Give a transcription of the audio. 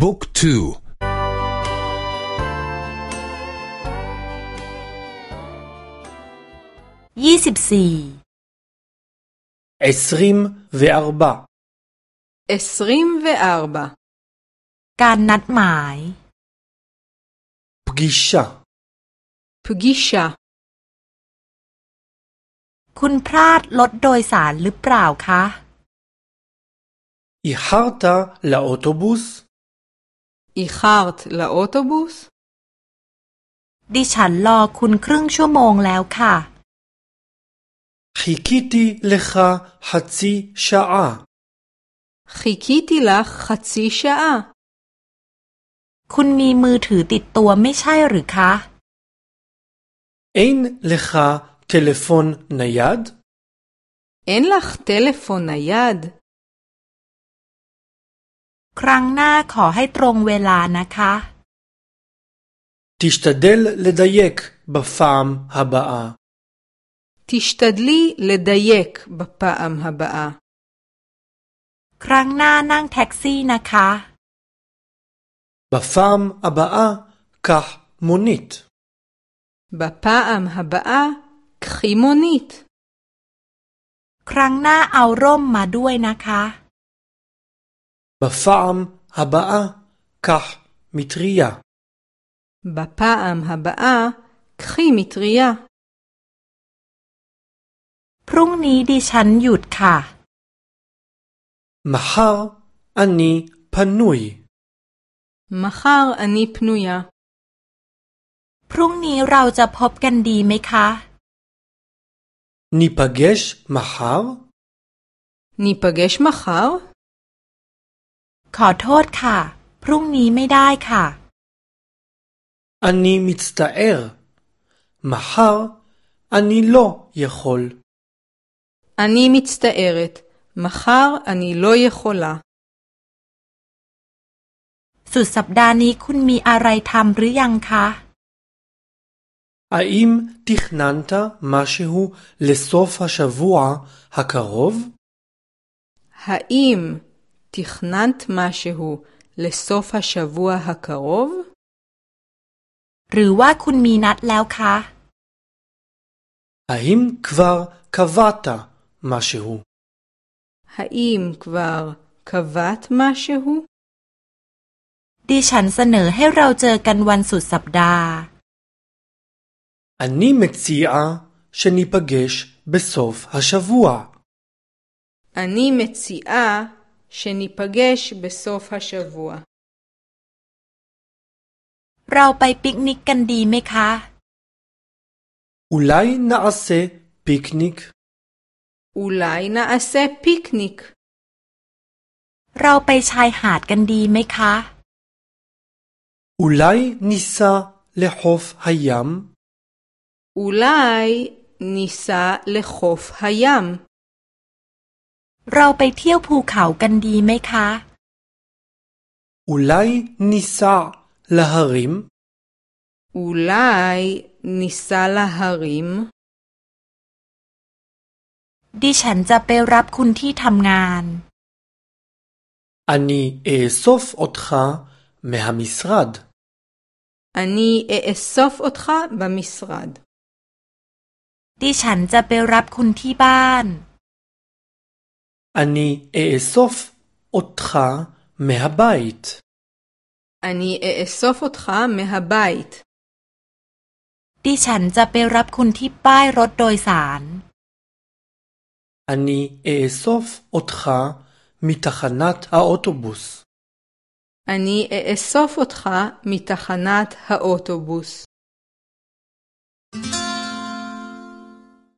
บุ๊กทูยี่สิบสี่เอสริมเวอาร์บาเอสริมเวอาร์บาการนัดหมายพกิชาพกิชาคุณพลาดรถโดยสารหรือเปล่าคะอิฮาร์ตาลาออโตบุส איחרת לאוטובוס? ดิฉันรอคุณครึ่งชั่วโมงแล้วค่ะ חיכיתי לך חצי שעה. חיכיתי לך חצי שעה. คุณมีมือถือติดตัวไม่ใช่หรือคะ אין לך טלפון נייד? אין לך טלפון נייד? ครั้งหน้าขอให้ตรงเวลานะคะทิชตาเดลเลดายกบฟามฮบาทิชตาลีเลดายกบฟามฮบาครั้งหน้านั่งแท็กซี่นะคะบฟามอบาคาหมนิตบฟามฮบาคิมนิตครั้งหน้าเอาร่มมาด้วยนะคะ בפעם הבאה קח מטריה. בפעם הבאה קחי מטריה. พรุ่งนี้ดิฉันหยุดค่ะ מחר אני פנוי. מחר אני פנויה. พรุ่งนี้เราจะพบกันดีไหมคะ ניפגש מחר? ניפגש מחר? ขอโทษค่ะพรุ่งนี้ไม่ได้ค่ะ אני מצטער. מחר אני לא יכול. אני מצטערת. מחר אני לא יכולה. สุดสัปดาห์นี้คุณมีอะไรทำหรือยังคะ האם תכננת משהו לסוף השבוע הקרוב? האם תכננת משהו לסוף השבוע הקרוב? หรือว่าคุณมีนัดแล้วคะ האם כבר קבעת משהו? האם כבר קבעת משהו? ดิฉันเสนอให้เราเจอกันวันสุดสัปดาห์ אני מציעה שניפגש בסוף השבוע. אני מציעה שניפגש בסוף השבוע. เราไปปิกนิกกันดีไหมคะ אולי נעשה פיקניק? אולי נעשה פיקניק. เราไปชายหาดกันดีไหมคะ אולי ניסע לחוף הים? אולי ניסע לחוף הים. เราไปเที่ยวภูเขากันดีไหมคะ อุไลนิซาลาฮาริม อุไลนิซาลาฮาริม ดิฉันจะไปรับคุณที่ทำงานอันนี้เอซอฟอัตคาเมฮามิสรัดอันนี้เอซอฟอัตคาบามิสรัดดิฉันจะไปรับคุณที่บ้าน אני אאסוף אותך מהבית. אני אאסוף אותך מהבית. ดิฉันจะไปรับคุณที่ป้ายรถโดยสาร אני אאסוף אותך מתחנת האוטובוס. אני אאסוף אותך מתחנת האוטובוס.